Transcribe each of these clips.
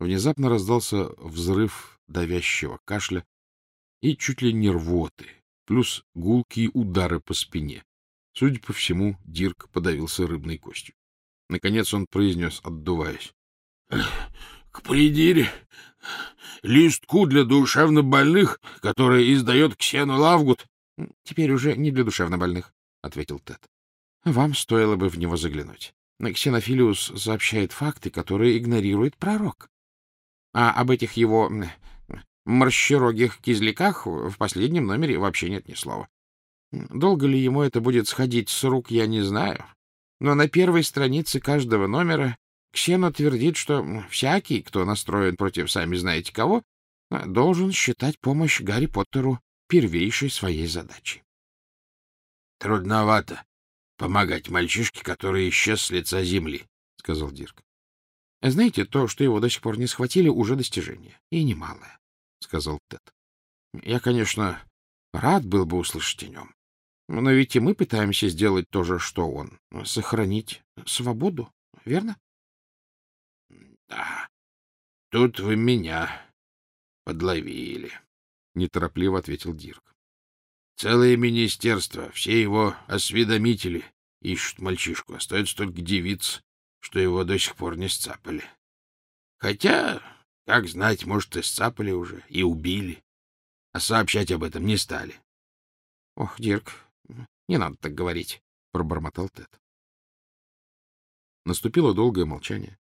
внезапно раздался взрыв давящего кашля и чуть ли не рвоты, плюс гулкие удары по спине. Судя по всему, Дирк подавился рыбной костью. Наконец он произнес, отдуваясь. — К придире листку для душевнобольных, который издает Ксену Лавгут. — Теперь уже не для душевнобольных, — ответил Тед. — Вам стоило бы в него заглянуть. Ксенофилиус сообщает факты, которые игнорирует пророк. А об этих его морщерогих кизляках в последнем номере вообще нет ни слова. Долго ли ему это будет сходить с рук, я не знаю. Но на первой странице каждого номера Ксено твердит, что всякий, кто настроен против сами знаете кого, должен считать помощь Гарри Поттеру первейшей своей задачей. — Трудновато помогать мальчишке, который исчез с лица земли, — сказал Дирк. — Знаете, то, что его до сих пор не схватили, уже достижение, и немалое, — сказал Тед. — Я, конечно, рад был бы услышать о нем. Но ведь и мы пытаемся сделать то же, что он — сохранить свободу, верно? — Да, тут вы меня подловили, — неторопливо ответил Дирк. — Целое министерство, все его осведомители ищут мальчишку, остается только девиц, что его до сих пор не сцапали. Хотя, как знать, может, и сцапали уже, и убили, а сообщать об этом не стали. — Ох, Дирк, не надо так говорить, — пробормотал Тед. Наступило долгое молчание,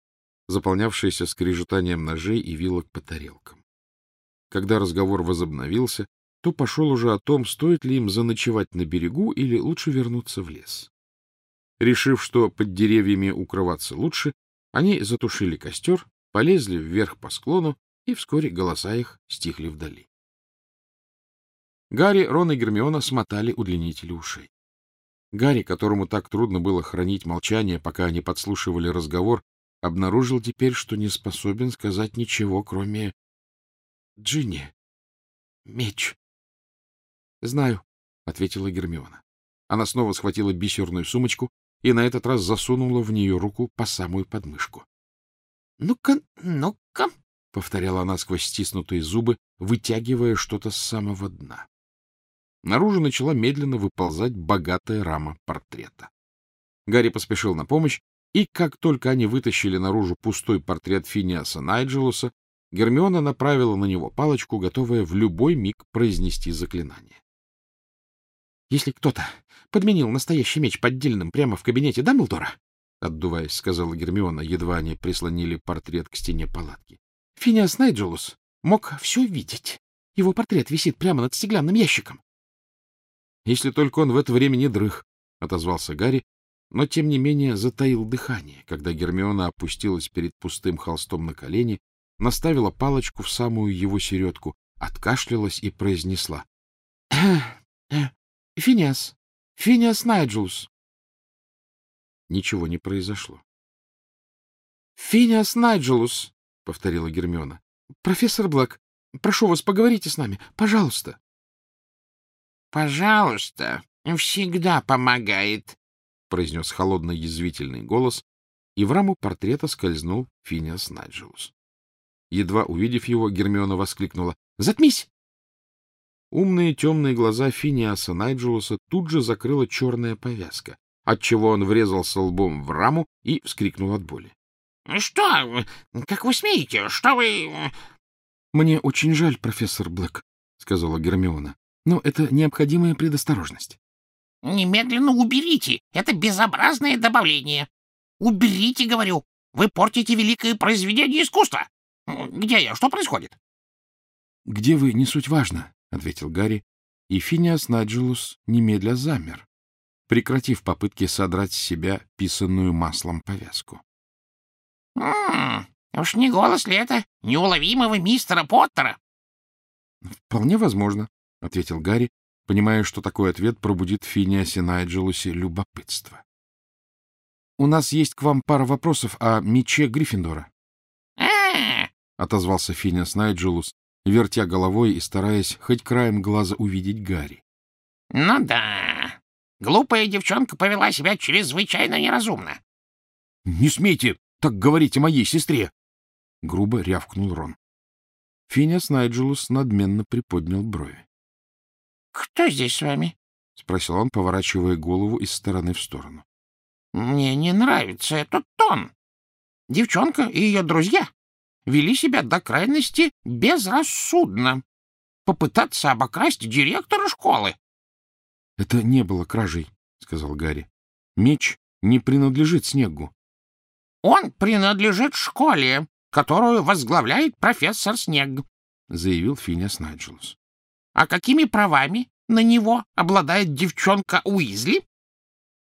заполнявшееся скрежетанием ножей и вилок по тарелкам. Когда разговор возобновился, то пошел уже о том, стоит ли им заночевать на берегу или лучше вернуться в лес. Решив, что под деревьями укрываться лучше, они затушили костер, полезли вверх по склону, и вскоре голоса их стихли вдали. Гарри, Рон и Гермиона смотали удлинители ушей. Гарри, которому так трудно было хранить молчание, пока они подслушивали разговор, обнаружил теперь, что не способен сказать ничего, кроме «Джинни, меч». «Знаю», — ответила Гермиона. Она снова схватила бисерную сумочку и на этот раз засунула в нее руку по самую подмышку. — Ну-ка, ну-ка, — повторяла она сквозь стиснутые зубы, вытягивая что-то с самого дна. Наружу начала медленно выползать богатая рама портрета. Гарри поспешил на помощь, и как только они вытащили наружу пустой портрет Финиаса Найджелуса, Гермиона направила на него палочку, готовая в любой миг произнести заклинание. — Если кто-то подменил настоящий меч поддельным прямо в кабинете Дамблдора, — отдуваясь, сказала Гермиона, едва они прислонили портрет к стене палатки, — Финиас Найджелус мог все видеть. Его портрет висит прямо над стеклянным ящиком. Если только он в это время не дрых, — отозвался Гарри, но, тем не менее, затаил дыхание, когда Гермиона опустилась перед пустым холстом на колени, наставила палочку в самую его середку, откашлялась и произнесла. — Финиас, Финиас Найджелус. Ничего не произошло. — Финиас Найджелус, — повторила Гермиона. — Профессор Блэк, прошу вас, поговорите с нами, пожалуйста. — Пожалуйста, всегда помогает, — произнес холодный язвительный голос, и в раму портрета скользнул Финиас Найджелус. Едва увидев его, Гермиона воскликнула. — Затмись! Умные темные глаза Финиаса Найджелуса тут же закрыла черная повязка, отчего он врезался лбом в раму и вскрикнул от боли. — Что? Как вы смеете? Что вы... — Мне очень жаль, профессор Блэк, — сказала Гермиона. Но это необходимая предосторожность. — Немедленно уберите. Это безобразное добавление. Уберите, говорю. Вы портите великое произведение искусства. Где я? Что происходит? — Где вы, не суть важно, — ответил Гарри, и Финиас Наджелус немедля замер, прекратив попытки содрать с себя писанную маслом повязку. — Уж не голос ли это неуловимого мистера Поттера? — Вполне возможно, — ответил Гарри, понимая, что такой ответ пробудит в Финиасе Найджелусе любопытство. — У нас есть к вам пара вопросов о мече Гриффиндора. Отозвался Финиас Найджелус, вертя головой и стараясь хоть краем глаза увидеть Гарри. — Ну да. Глупая девчонка повела себя чрезвычайно неразумно. — Не смейте так говорить о моей сестре! — грубо рявкнул Рон. Финиас Найджелус надменно приподнял брови. — Кто здесь с вами? — спросил он, поворачивая голову из стороны в сторону. — Мне не нравится этот тон. Девчонка и ее друзья вели себя до крайности безрассудно. Попытаться обокрасть директора школы. — Это не было кражей, — сказал Гарри. — Меч не принадлежит Снегу. — Он принадлежит школе, которую возглавляет профессор Снег, — заявил Финиас Найджелус. — А какими правами на него обладает девчонка Уизли?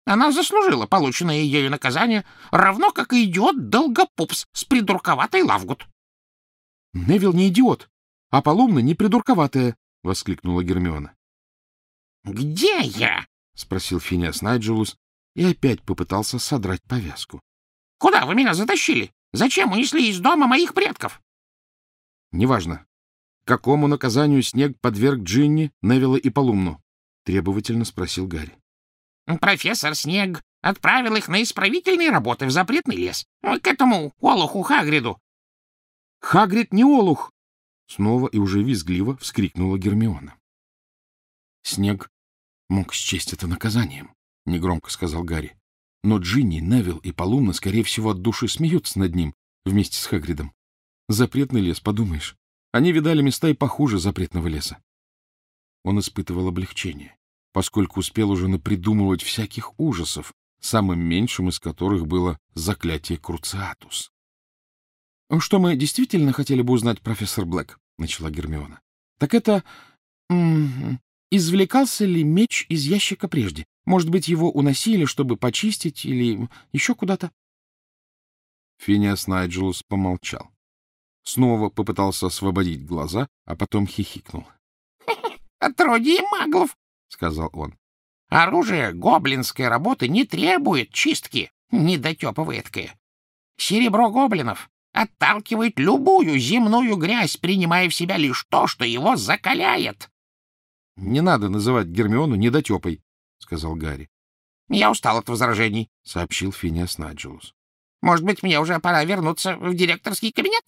Она заслужила полученное ею наказание, равно как и идиот Долгопупс с придурковатой Лавгут. — Невил не идиот, а Полумна не придурковатая, — воскликнула Гермиона. — Где я? — спросил Финиас Найджелус и опять попытался содрать повязку. — Куда вы меня затащили? Зачем унесли из дома моих предков? — Неважно. Какому наказанию снег подверг Джинни, Невилла и Полумну? — требовательно спросил Гарри. — Профессор Снег отправил их на исправительные работы в запретный лес. К этому Олуху Хагриду. — Хагрид не Олух! — снова и уже визгливо вскрикнула Гермиона. Снег мог счесть это наказанием, — негромко сказал Гарри. Но Джинни, Невил и Полумна, скорее всего, от души смеются над ним вместе с Хагридом. Запретный лес, подумаешь. Они видали места и похуже запретного леса. Он испытывал облегчение, поскольку успел уже напридумывать всяких ужасов, самым меньшим из которых было заклятие Круциатус. — Что мы действительно хотели бы узнать, профессор Блэк? — начала Гермиона. — Так это... Извлекался ли меч из ящика прежде? Может быть, его уносили, чтобы почистить или еще куда-то? Финиас Найджелус помолчал. Снова попытался освободить глаза, а потом хихикнул. — Отродье маглов, — сказал он. — Оружие гоблинской работы не требует чистки, недотепа эткое. Серебро гоблинов отталкивает любую земную грязь, принимая в себя лишь то, что его закаляет. — Не надо называть Гермиону недотепой, — сказал Гарри. — Я устал от возражений, — сообщил Финиас Наджелус. — Может быть, мне уже пора вернуться в директорский кабинет?